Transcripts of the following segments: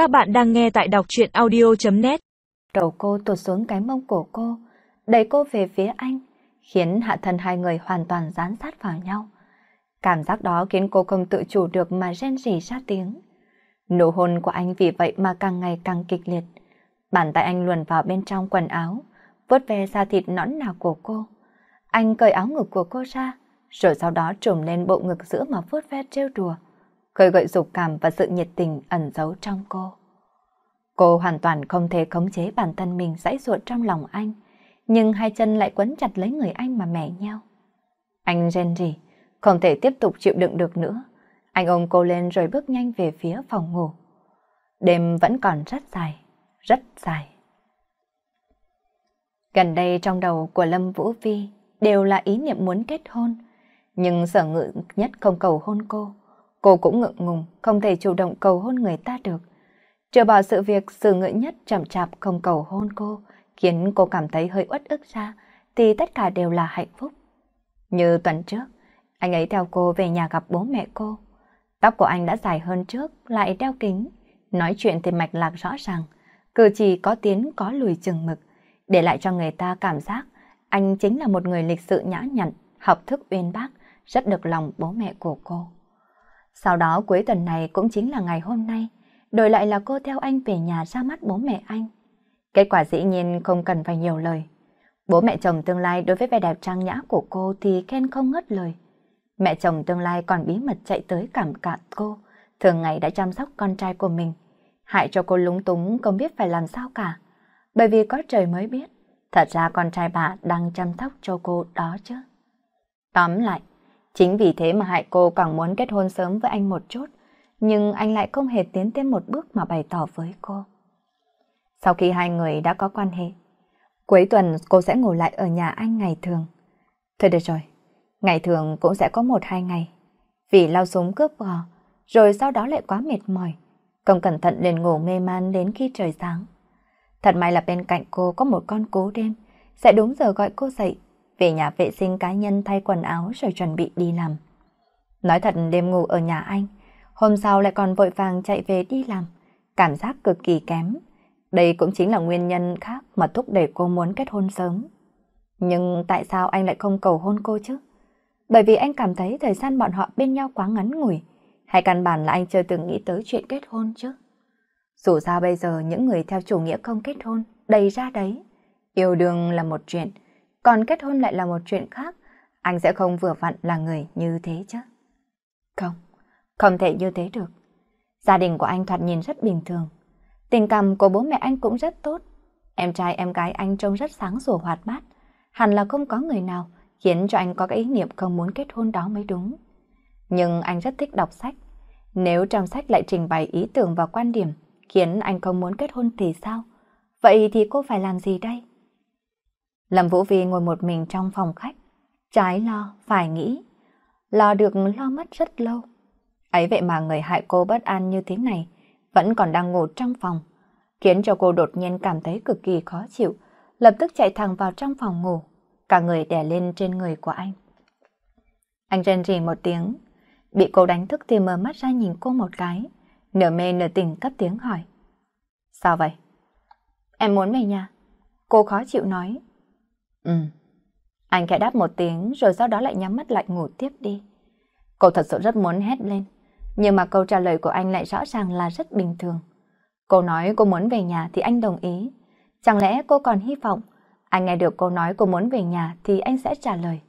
Các bạn đang nghe tại đọc truyện audio.net Đầu cô tụt xuống cái mông của cô, đẩy cô về phía anh, khiến hạ thân hai người hoàn toàn dán sát vào nhau. Cảm giác đó khiến cô không tự chủ được mà rên rỉ ra tiếng. Nụ hôn của anh vì vậy mà càng ngày càng kịch liệt. Bàn tay anh luồn vào bên trong quần áo, vuốt ve da thịt nõn nà của cô. Anh cởi áo ngực của cô ra, rồi sau đó trùm lên bộ ngực giữa mà vuốt ve trêu đùa, khơi gợi dục cảm và sự nhiệt tình ẩn giấu trong cô. Cô hoàn toàn không thể khống chế bản thân mình dãy ruột trong lòng anh, nhưng hai chân lại quấn chặt lấy người anh mà mẻ nhau. Anh rên rỉ, không thể tiếp tục chịu đựng được nữa. Anh ôm cô lên rồi bước nhanh về phía phòng ngủ. Đêm vẫn còn rất dài, rất dài. Gần đây trong đầu của Lâm Vũ Vi đều là ý niệm muốn kết hôn, nhưng sở ngự nhất không cầu hôn cô. Cô cũng ngượng ngùng, không thể chủ động cầu hôn người ta được. Trừ bỏ sự việc sự ngự nhất chậm chạp không cầu hôn cô, khiến cô cảm thấy hơi uất ức ra, thì tất cả đều là hạnh phúc. Như tuần trước, anh ấy theo cô về nhà gặp bố mẹ cô. Tóc của anh đã dài hơn trước, lại đeo kính, nói chuyện thì mạch lạc rõ ràng, cử chỉ có tiến có lùi chừng mực, để lại cho người ta cảm giác anh chính là một người lịch sự nhã nhặn, học thức uyên bác, rất được lòng bố mẹ của cô. Sau đó cuối tuần này cũng chính là ngày hôm nay, đổi lại là cô theo anh về nhà ra mắt bố mẹ anh. Kết quả dĩ nhiên không cần phải nhiều lời. Bố mẹ chồng tương lai đối với vẻ đẹp trang nhã của cô thì khen không ngất lời. Mẹ chồng tương lai còn bí mật chạy tới cảm cạn cô, thường ngày đã chăm sóc con trai của mình. Hại cho cô lúng túng không biết phải làm sao cả. Bởi vì có trời mới biết, thật ra con trai bà đang chăm sóc cho cô đó chứ. Tóm lại, chính vì thế mà hại cô càng muốn kết hôn sớm với anh một chút, nhưng anh lại không hề tiến thêm một bước mà bày tỏ với cô. Sau khi hai người đã có quan hệ, cuối tuần cô sẽ ngủ lại ở nhà anh ngày thường. Thôi được rồi, ngày thường cũng sẽ có một hai ngày. Vì lao súng cướp bò, rồi sau đó lại quá mệt mỏi, không cẩn thận liền ngủ mê man đến khi trời sáng. Thật may là bên cạnh cô có một con cố đêm, sẽ đúng giờ gọi cô dậy, về nhà vệ sinh cá nhân thay quần áo rồi chuẩn bị đi làm. Nói thật đêm ngủ ở nhà anh, hôm sau lại còn vội vàng chạy về đi làm, cảm giác cực kỳ kém. Đây cũng chính là nguyên nhân khác mà thúc đẩy cô muốn kết hôn sớm. Nhưng tại sao anh lại không cầu hôn cô chứ? Bởi vì anh cảm thấy thời gian bọn họ bên nhau quá ngắn ngủi, hay căn bản là anh chưa từng nghĩ tới chuyện kết hôn chứ? Dù sao bây giờ những người theo chủ nghĩa không kết hôn đầy ra đấy. Yêu đương là một chuyện, còn kết hôn lại là một chuyện khác. Anh sẽ không vừa vặn là người như thế chứ? Không, không thể như thế được. Gia đình của anh thoạt nhìn rất bình thường. Tình cảm của bố mẹ anh cũng rất tốt. Em trai em gái anh trông rất sáng sủa hoạt bát. Hẳn là không có người nào khiến cho anh có cái ý niệm không muốn kết hôn đó mới đúng. Nhưng anh rất thích đọc sách. Nếu trong sách lại trình bày ý tưởng và quan điểm khiến anh không muốn kết hôn thì sao? Vậy thì cô phải làm gì đây? Lâm Vũ Vi ngồi một mình trong phòng khách. Trái lo, phải nghĩ. Lo được lo mất rất lâu. Ấy vậy mà người hại cô bất an như thế này vẫn còn đang ngủ trong phòng, khiến cho cô đột nhiên cảm thấy cực kỳ khó chịu, lập tức chạy thẳng vào trong phòng ngủ, cả người đè lên trên người của anh. Anh rên rỉ một tiếng, bị cô đánh thức thì mở mắt ra nhìn cô một cái, nửa mê nửa tỉnh cất tiếng hỏi. Sao vậy? Em muốn về nhà. Cô khó chịu nói. Ừ. Anh khẽ đáp một tiếng rồi sau đó lại nhắm mắt lại ngủ tiếp đi. Cô thật sự rất muốn hét lên. Nhưng mà câu trả lời của anh lại rõ ràng là rất bình thường. Cô nói cô muốn về nhà thì anh đồng ý. Chẳng lẽ cô còn hy vọng anh nghe được cô nói cô muốn về nhà thì anh sẽ trả lời.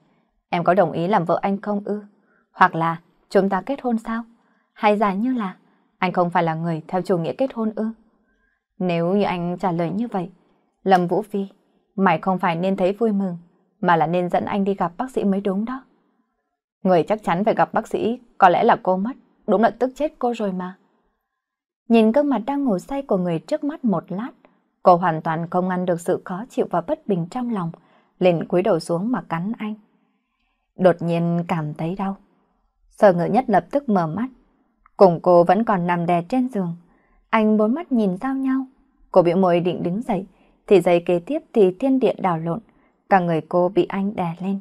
Em có đồng ý làm vợ anh không ư? Hoặc là chúng ta kết hôn sao? Hay giả như là anh không phải là người theo chủ nghĩa kết hôn ư? Nếu như anh trả lời như vậy, Lâm Vũ Phi, mày không phải nên thấy vui mừng, mà là nên dẫn anh đi gặp bác sĩ mới đúng đó. Người chắc chắn phải gặp bác sĩ, có lẽ là cô mất đúng là tức chết cô rồi mà. Nhìn gương mặt đang ngủ say của người trước mắt một lát, cô hoàn toàn không ngăn được sự khó chịu và bất bình trong lòng, liền cúi đầu xuống mà cắn anh. Đột nhiên cảm thấy đau. Sở ngự nhất lập tức mở mắt. Cùng cô vẫn còn nằm đè trên giường. Anh bốn mắt nhìn giao nhau. Cô bị môi định đứng dậy, thì giây kế tiếp thì thiên địa đảo lộn. Cả người cô bị anh đè lên.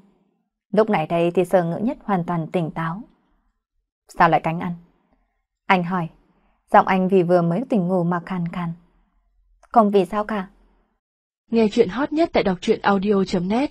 Lúc này đây thì sở ngữ nhất hoàn toàn tỉnh táo. Sao lại cánh ăn? Anh hỏi. Giọng anh vì vừa mới tỉnh ngủ mà khàn khàn. Không vì sao cả. Nghe chuyện hot nhất tại đọc truyện audio.net